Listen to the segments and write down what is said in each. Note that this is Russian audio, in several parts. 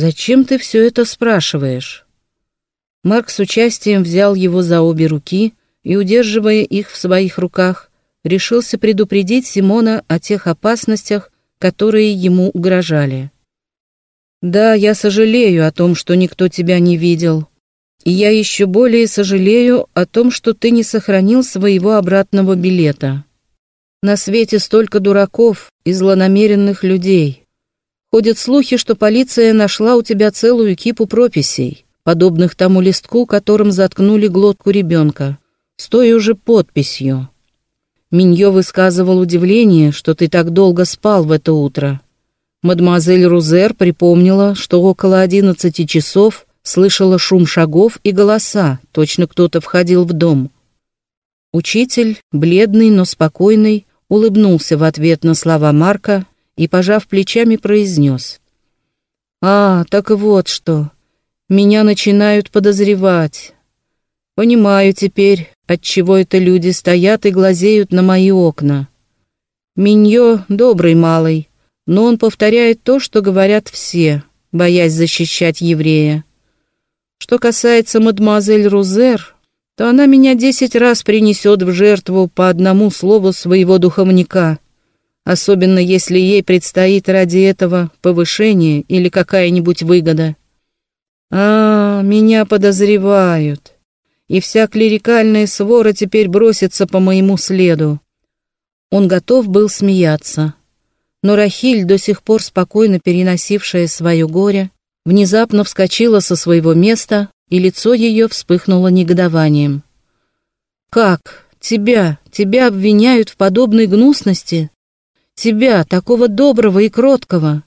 «Зачем ты все это спрашиваешь?» Марк с участием взял его за обе руки и, удерживая их в своих руках, решился предупредить Симона о тех опасностях, которые ему угрожали. «Да, я сожалею о том, что никто тебя не видел. И я еще более сожалею о том, что ты не сохранил своего обратного билета. На свете столько дураков и злонамеренных людей. Ходят слухи, что полиция нашла у тебя целую кипу прописей, подобных тому листку, которым заткнули глотку ребенка, с той уже подписью. Миньо высказывал удивление, что ты так долго спал в это утро. Мадемуазель Рузер припомнила, что около одиннадцати часов слышала шум шагов и голоса, точно кто-то входил в дом. Учитель, бледный, но спокойный, улыбнулся в ответ на слова Марка и, пожав плечами, произнес. «А, так вот что. Меня начинают подозревать. Понимаю теперь, отчего это люди стоят и глазеют на мои окна. Миньо добрый малый, но он повторяет то, что говорят все, боясь защищать еврея. Что касается мадемуазель Рузер, то она меня десять раз принесет в жертву по одному слову своего духовника, особенно если ей предстоит ради этого повышение или какая-нибудь выгода. А, меня подозревают и вся клерикальная свора теперь бросится по моему следу. Он готов был смеяться. Но Рахиль, до сих пор спокойно переносившая свое горе, внезапно вскочила со своего места, и лицо ее вспыхнуло негодованием. «Как? Тебя, тебя обвиняют в подобной гнусности? Тебя, такого доброго и кроткого?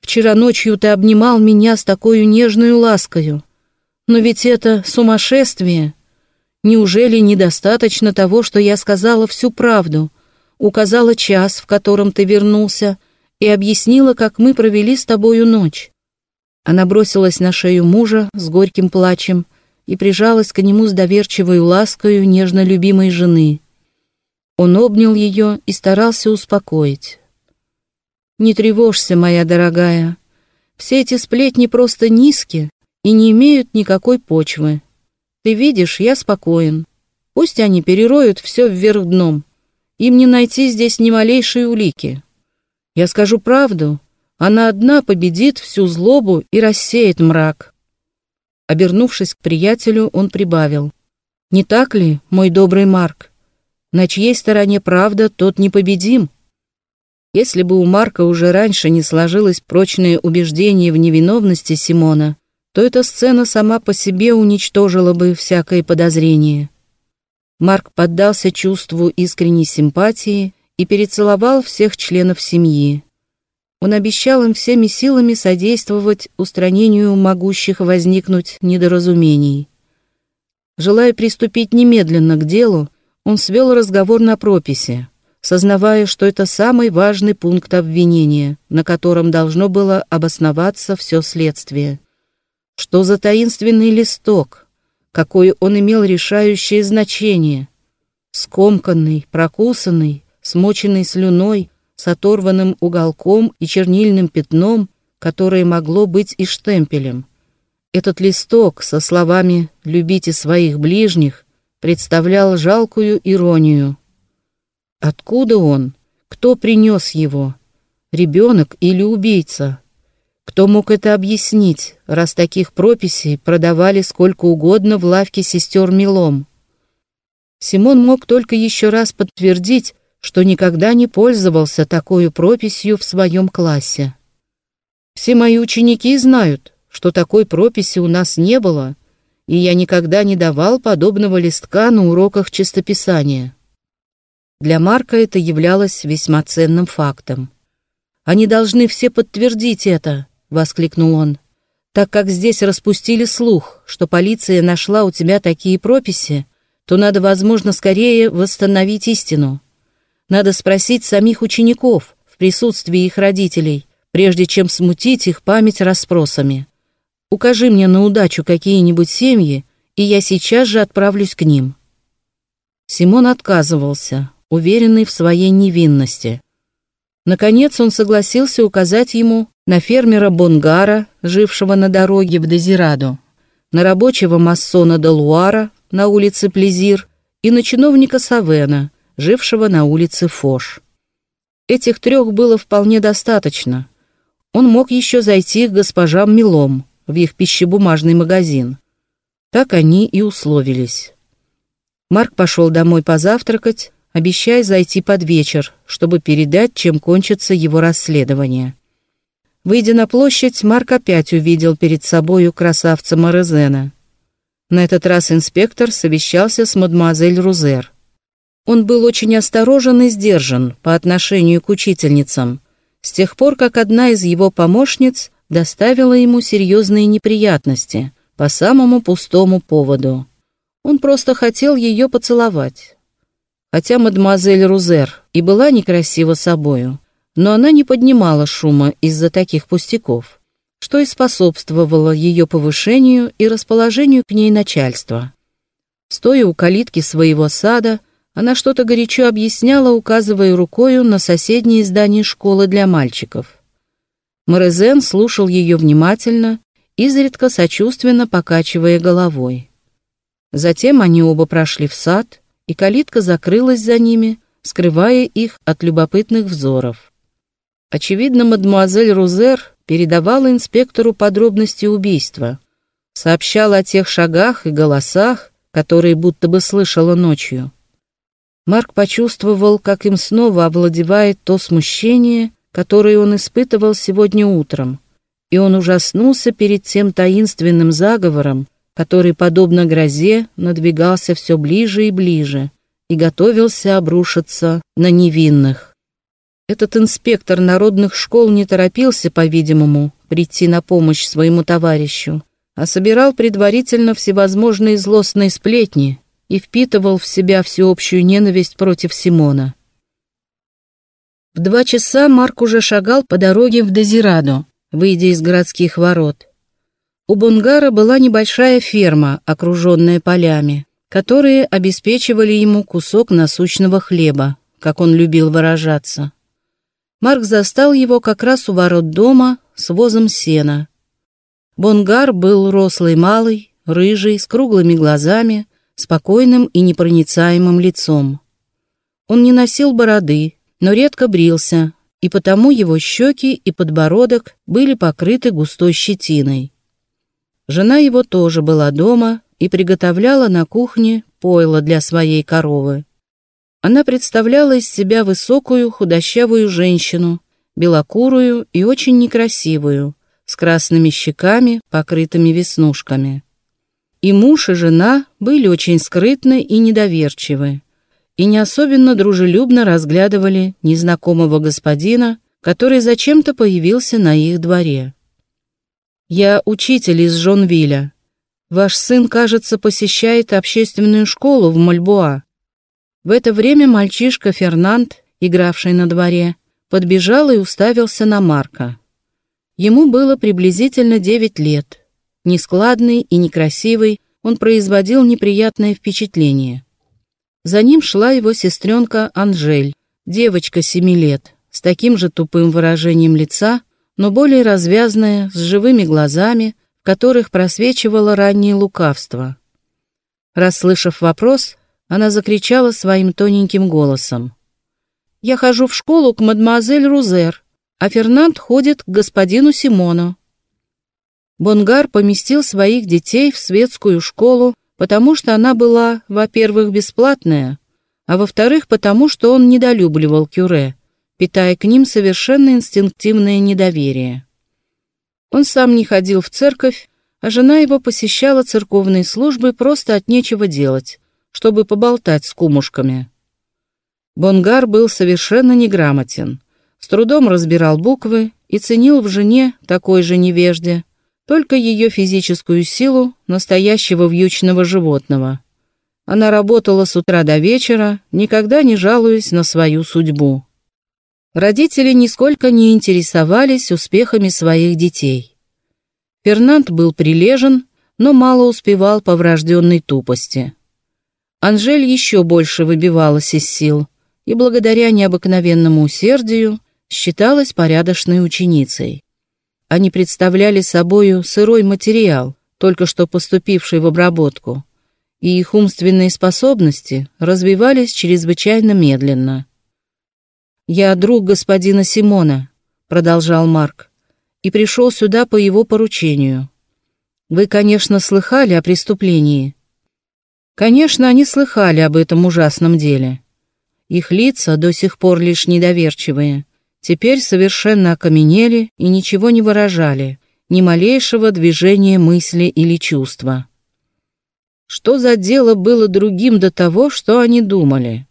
Вчера ночью ты обнимал меня с такой нежной ласкою. Но ведь это сумасшествие. Неужели недостаточно того, что я сказала всю правду, указала час, в котором ты вернулся, и объяснила, как мы провели с тобою ночь? Она бросилась на шею мужа с горьким плачем и прижалась к нему с доверчивой ласкою нежно любимой жены. Он обнял ее и старался успокоить. «Не тревожься, моя дорогая. Все эти сплетни просто низкие, и не имеют никакой почвы. Ты видишь, я спокоен. Пусть они перероют все вверх дном. Им не найти здесь ни малейшей улики. Я скажу правду, она одна победит всю злобу и рассеет мрак. Обернувшись к приятелю, он прибавил. «Не так ли, мой добрый Марк? На чьей стороне правда, тот непобедим?» Если бы у Марка уже раньше не сложилось прочное убеждение в невиновности Симона, то эта сцена сама по себе уничтожила бы всякое подозрение. Марк поддался чувству искренней симпатии и перецеловал всех членов семьи. Он обещал им всеми силами содействовать устранению могущих возникнуть недоразумений. Желая приступить немедленно к делу, он свел разговор на прописи, сознавая, что это самый важный пункт обвинения, на котором должно было обосноваться все следствие. Что за таинственный листок? Какое он имел решающее значение? Скомканный, прокусанный, смоченный слюной, с оторванным уголком и чернильным пятном, которое могло быть и штемпелем. Этот листок со словами «любите своих ближних» представлял жалкую иронию. Откуда он? Кто принес его? Ребенок или убийца? Кто мог это объяснить, раз таких прописей продавали сколько угодно в лавке сестер Милом? Симон мог только еще раз подтвердить, что никогда не пользовался такой прописью в своем классе. Все мои ученики знают, что такой прописи у нас не было, и я никогда не давал подобного листка на уроках чистописания. Для Марка это являлось весьма ценным фактом. Они должны все подтвердить это, — воскликнул он. «Так как здесь распустили слух, что полиция нашла у тебя такие прописи, то надо, возможно, скорее восстановить истину. Надо спросить самих учеников в присутствии их родителей, прежде чем смутить их память расспросами. Укажи мне на удачу какие-нибудь семьи, и я сейчас же отправлюсь к ним». Симон отказывался, уверенный в своей невинности. Наконец он согласился указать ему на фермера Бонгара, жившего на дороге в Дезираду, на рабочего массона Делуара на улице Плезир и на чиновника Савена, жившего на улице Фош. Этих трех было вполне достаточно. Он мог еще зайти к госпожам Милом в их пищебумажный магазин. Так они и условились. Марк пошел домой позавтракать, обещая зайти под вечер, чтобы передать, чем кончится его расследование. Выйдя на площадь, Марк опять увидел перед собою красавца Морезена. На этот раз инспектор совещался с мадемуазель Рузер. Он был очень осторожен и сдержан по отношению к учительницам, с тех пор, как одна из его помощниц доставила ему серьезные неприятности по самому пустому поводу. Он просто хотел ее поцеловать. Хотя мадемуазель Рузер и была некрасива собою, но она не поднимала шума из-за таких пустяков что и способствовало ее повышению и расположению к ней начальства. Стоя у калитки своего сада, она что-то горячо объясняла, указывая рукою на соседнее здание школы для мальчиков. Морезен слушал ее внимательно, изредка сочувственно покачивая головой. Затем они оба прошли в сад, и калитка закрылась за ними, скрывая их от любопытных взоров. Очевидно, мадемуазель Рузер передавала инспектору подробности убийства, сообщала о тех шагах и голосах, которые будто бы слышала ночью. Марк почувствовал, как им снова овладевает то смущение, которое он испытывал сегодня утром, и он ужаснулся перед тем таинственным заговором, который, подобно грозе, надвигался все ближе и ближе и готовился обрушиться на невинных. Этот инспектор народных школ не торопился, по-видимому, прийти на помощь своему товарищу, а собирал предварительно всевозможные злостные сплетни и впитывал в себя всеобщую ненависть против Симона. В два часа Марк уже шагал по дороге в Дезирадо, выйдя из городских ворот. У Бунгара была небольшая ферма, окруженная полями, которые обеспечивали ему кусок насущного хлеба, как он любил выражаться. Марк застал его как раз у ворот дома с возом сена. Бонгар был рослый малый, рыжий, с круглыми глазами, спокойным и непроницаемым лицом. Он не носил бороды, но редко брился, и потому его щеки и подбородок были покрыты густой щетиной. Жена его тоже была дома и приготовляла на кухне пойло для своей коровы. Она представляла из себя высокую худощавую женщину, белокурую и очень некрасивую, с красными щеками, покрытыми веснушками. И муж, и жена были очень скрытны и недоверчивы, и не особенно дружелюбно разглядывали незнакомого господина, который зачем-то появился на их дворе. «Я учитель из Жонвиля. Ваш сын, кажется, посещает общественную школу в Мальбуа. В это время мальчишка Фернанд, игравший на дворе, подбежал и уставился на Марка. Ему было приблизительно девять лет. Нескладный и некрасивый, он производил неприятное впечатление. За ним шла его сестренка Анжель, девочка семи лет, с таким же тупым выражением лица, но более развязная, с живыми глазами, в которых просвечивало раннее лукавство. Расслышав вопрос, она закричала своим тоненьким голосом. «Я хожу в школу к мадемуазель Рузер, а Фернанд ходит к господину Симону». Бонгар поместил своих детей в светскую школу, потому что она была, во-первых, бесплатная, а во-вторых, потому что он недолюбливал Кюре, питая к ним совершенно инстинктивное недоверие. Он сам не ходил в церковь, а жена его посещала церковные службы просто от нечего делать, чтобы поболтать с кумушками. Бонгар был совершенно неграмотен, с трудом разбирал буквы и ценил в жене такой же невежде, только ее физическую силу настоящего вьючного животного. Она работала с утра до вечера, никогда не жалуясь на свою судьбу. Родители нисколько не интересовались успехами своих детей. Фернанд был прилежен, но мало успевал по врожденной тупости. Анжель еще больше выбивалась из сил и благодаря необыкновенному усердию считалась порядочной ученицей. Они представляли собою сырой материал, только что поступивший в обработку, и их умственные способности развивались чрезвычайно медленно. «Я друг господина Симона», — продолжал Марк, — «и пришел сюда по его поручению. Вы, конечно, слыхали о преступлении». Конечно, они слыхали об этом ужасном деле. Их лица, до сих пор лишь недоверчивые, теперь совершенно окаменели и ничего не выражали, ни малейшего движения мысли или чувства. Что за дело было другим до того, что они думали?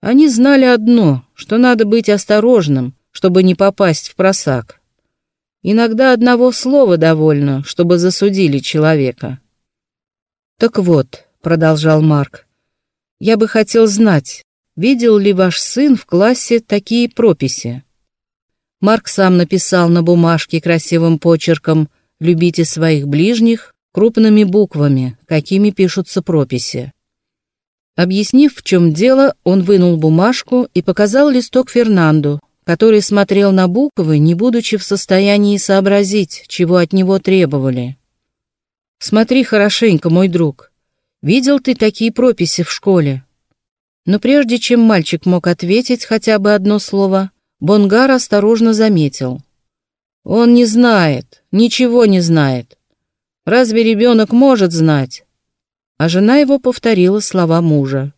Они знали одно, что надо быть осторожным, чтобы не попасть в просак. Иногда одного слова довольно, чтобы засудили человека. «Так вот», — продолжал Марк, — «я бы хотел знать, видел ли ваш сын в классе такие прописи?» Марк сам написал на бумажке красивым почерком «Любите своих ближних» крупными буквами, какими пишутся прописи. Объяснив, в чем дело, он вынул бумажку и показал листок Фернанду, который смотрел на буквы, не будучи в состоянии сообразить, чего от него требовали. «Смотри хорошенько, мой друг. Видел ты такие прописи в школе?» Но прежде чем мальчик мог ответить хотя бы одно слово, Бонгар осторожно заметил. «Он не знает, ничего не знает. Разве ребенок может знать?» А жена его повторила слова мужа.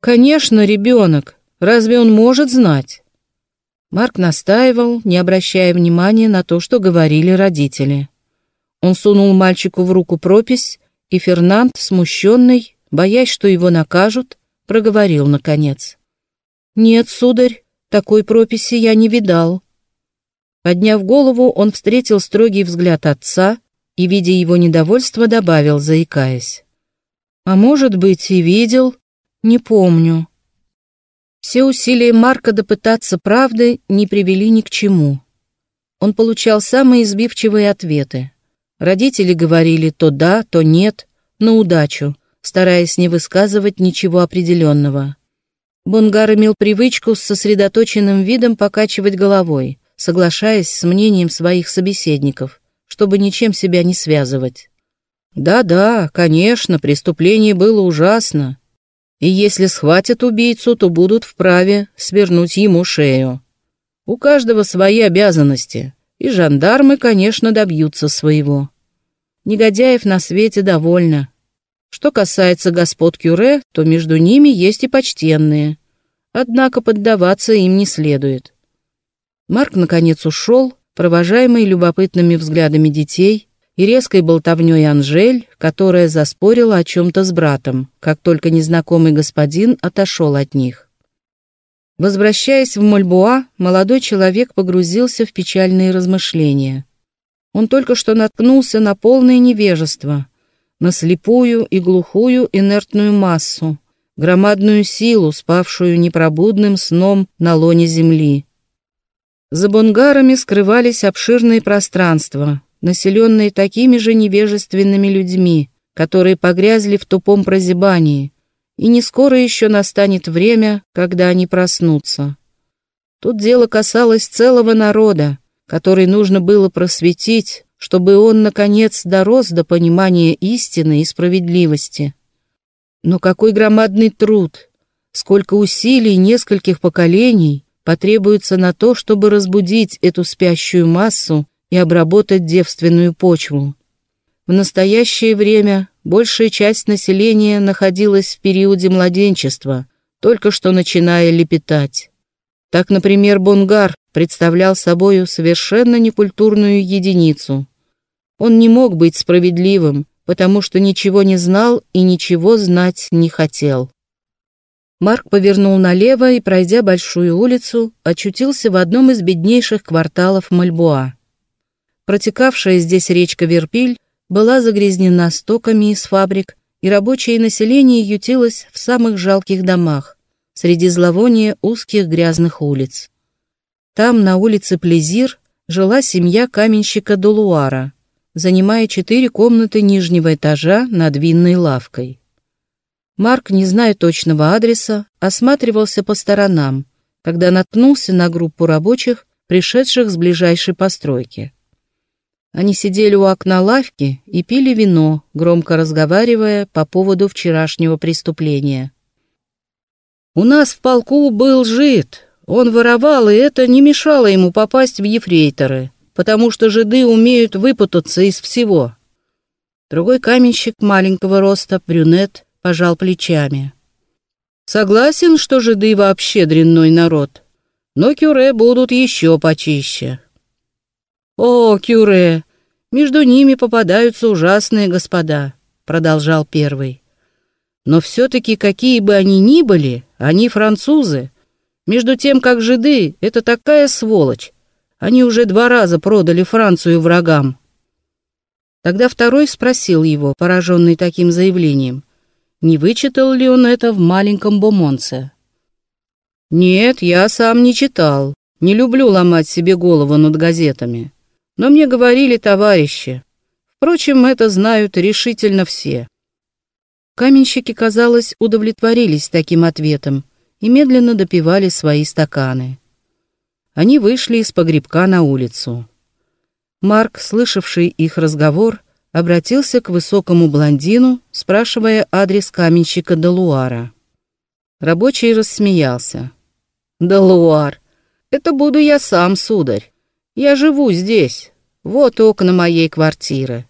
«Конечно, ребенок. Разве он может знать?» Марк настаивал, не обращая внимания на то, что говорили родители. Он сунул мальчику в руку пропись, и Фернанд, смущенный, боясь, что его накажут, проговорил наконец. «Нет, сударь, такой прописи я не видал». Подняв голову, он встретил строгий взгляд отца и, видя его недовольство, добавил, заикаясь. «А может быть, и видел? Не помню». Все усилия Марка допытаться правды не привели ни к чему. Он получал самые избивчивые ответы. Родители говорили то да, то нет, на удачу, стараясь не высказывать ничего определенного. Бунгар имел привычку с сосредоточенным видом покачивать головой, соглашаясь с мнением своих собеседников, чтобы ничем себя не связывать. Да-да, конечно, преступление было ужасно. И если схватят убийцу, то будут вправе свернуть ему шею. У каждого свои обязанности, и жандармы, конечно, добьются своего. Негодяев на свете довольно. Что касается господ Кюре, то между ними есть и почтенные. Однако поддаваться им не следует. Марк наконец ушел, провожаемый любопытными взглядами детей и резкой болтовней Анжель, которая заспорила о чем-то с братом, как только незнакомый господин отошел от них. Возвращаясь в Мальбуа, молодой человек погрузился в печальные размышления. Он только что наткнулся на полное невежество, на слепую и глухую инертную массу, громадную силу, спавшую непробудным сном на лоне земли. За бунгарами скрывались обширные пространства, населенные такими же невежественными людьми, которые погрязли в тупом прозябании, и не скоро еще настанет время, когда они проснутся. Тут дело касалось целого народа, который нужно было просветить, чтобы он, наконец, дорос до понимания истины и справедливости. Но какой громадный труд, сколько усилий нескольких поколений потребуется на то, чтобы разбудить эту спящую массу и обработать девственную почву. В настоящее время большая часть населения находилась в периоде младенчества, только что начиная лепетать. Так, например, Бонгар представлял собою совершенно некультурную единицу. Он не мог быть справедливым, потому что ничего не знал и ничего знать не хотел. Марк повернул налево и, пройдя большую улицу, очутился в одном из беднейших кварталов Мальбуа. Протекавшая здесь речка Верпиль была загрязнена стоками из фабрик, и рабочее население ютилось в самых жалких домах, среди зловония узких грязных улиц. Там, на улице Плезир, жила семья каменщика Долуара, занимая четыре комнаты нижнего этажа над винной лавкой. Марк, не зная точного адреса, осматривался по сторонам, когда наткнулся на группу рабочих, пришедших с ближайшей постройки. Они сидели у окна лавки и пили вино, громко разговаривая по поводу вчерашнего преступления. «У нас в полку был жид. Он воровал, и это не мешало ему попасть в ефрейторы, потому что жиды умеют выпутаться из всего». Другой каменщик маленького роста, брюнет, пожал плечами. «Согласен, что жиды вообще дрянной народ, но кюре будут еще почище». «О, кюре! Между ними попадаются ужасные господа», — продолжал первый. Но все-таки, какие бы они ни были, они французы. Между тем, как жиды — это такая сволочь. Они уже два раза продали Францию врагам. Тогда второй спросил его, пораженный таким заявлением, не вычитал ли он это в маленьком Бомонце. «Нет, я сам не читал. Не люблю ломать себе голову над газетами. Но мне говорили товарищи. Впрочем, это знают решительно все. Каменщики, казалось, удовлетворились таким ответом и медленно допивали свои стаканы. Они вышли из погребка на улицу. Марк, слышавший их разговор, обратился к высокому блондину, спрашивая адрес каменщика Далуара. Рабочий рассмеялся. «Далуар, это буду я сам, сударь. Я живу здесь. Вот окна моей квартиры.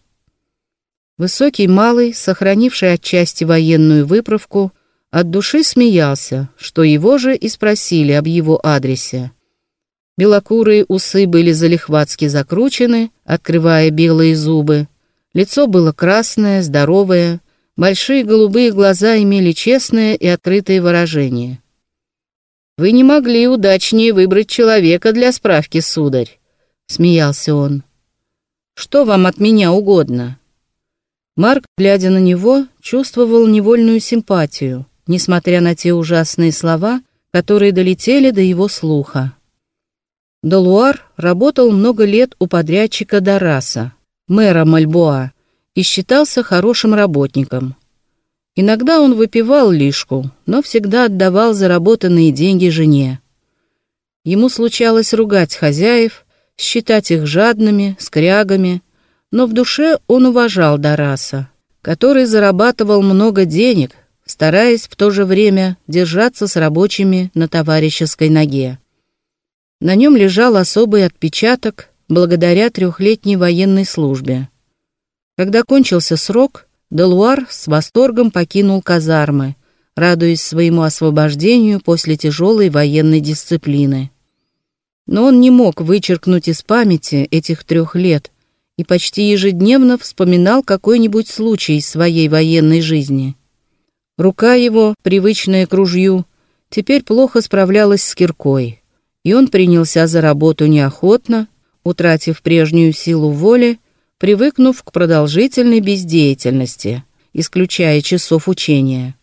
Высокий малый, сохранивший отчасти военную выправку, от души смеялся, что его же и спросили об его адресе. Белокурые усы были залихватски закручены, открывая белые зубы. Лицо было красное, здоровое, большие голубые глаза имели честное и открытое выражение. «Вы не могли удачнее выбрать человека для справки, сударь», — смеялся он. «Что вам от меня угодно?» Марк, глядя на него, чувствовал невольную симпатию, несмотря на те ужасные слова, которые долетели до его слуха. Долуар работал много лет у подрядчика Дараса, мэра Мальбоа, и считался хорошим работником. Иногда он выпивал лишку, но всегда отдавал заработанные деньги жене. Ему случалось ругать хозяев, считать их жадными, скрягами, но в душе он уважал Дараса, который зарабатывал много денег, стараясь в то же время держаться с рабочими на товарищеской ноге. На нем лежал особый отпечаток благодаря трехлетней военной службе. Когда кончился срок, Делуар с восторгом покинул казармы, радуясь своему освобождению после тяжелой военной дисциплины. Но он не мог вычеркнуть из памяти этих трех лет, и почти ежедневно вспоминал какой-нибудь случай своей военной жизни. Рука его, привычная к ружью, теперь плохо справлялась с киркой, и он принялся за работу неохотно, утратив прежнюю силу воли, привыкнув к продолжительной бездеятельности, исключая часов учения.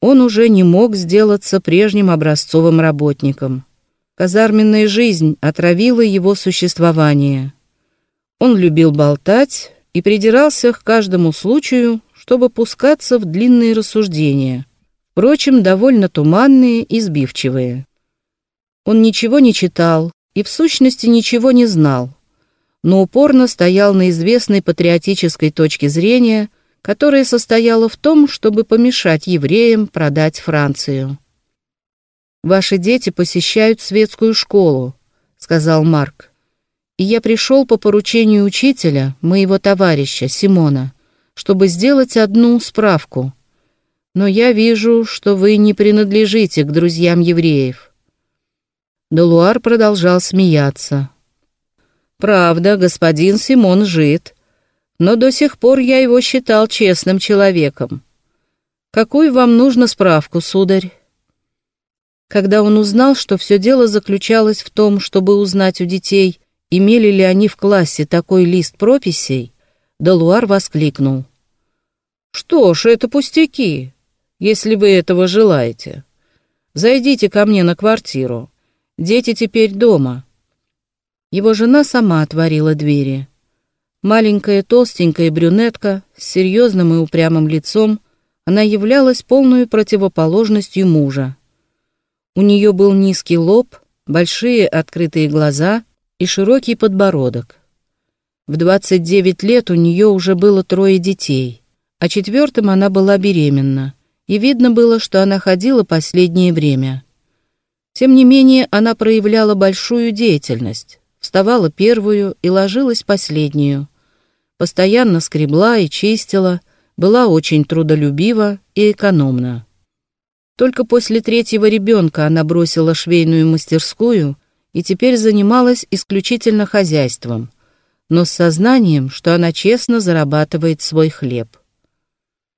Он уже не мог сделаться прежним образцовым работником. Казарменная жизнь отравила его существование. Он любил болтать и придирался к каждому случаю, чтобы пускаться в длинные рассуждения, впрочем, довольно туманные и сбивчивые. Он ничего не читал и в сущности ничего не знал, но упорно стоял на известной патриотической точке зрения, которая состояла в том, чтобы помешать евреям продать Францию. «Ваши дети посещают светскую школу», — сказал Марк и я пришел по поручению учителя, моего товарища Симона, чтобы сделать одну справку. Но я вижу, что вы не принадлежите к друзьям евреев». Делуар продолжал смеяться. «Правда, господин Симон жид, но до сих пор я его считал честным человеком. Какую вам нужно справку, сударь?» Когда он узнал, что все дело заключалось в том, чтобы узнать у детей, имели ли они в классе такой лист прописей, Далуар воскликнул. «Что ж, это пустяки, если вы этого желаете. Зайдите ко мне на квартиру. Дети теперь дома». Его жена сама отворила двери. Маленькая толстенькая брюнетка с серьезным и упрямым лицом, она являлась полной противоположностью мужа. У нее был низкий лоб, большие открытые глаза — и широкий подбородок. В 29 лет у нее уже было трое детей, а четвертым она была беременна, и видно было, что она ходила последнее время. Тем не менее, она проявляла большую деятельность, вставала первую и ложилась последнюю. Постоянно скребла и чистила, была очень трудолюбива и экономна. Только после третьего ребенка она бросила швейную мастерскую и теперь занималась исключительно хозяйством, но с сознанием, что она честно зарабатывает свой хлеб.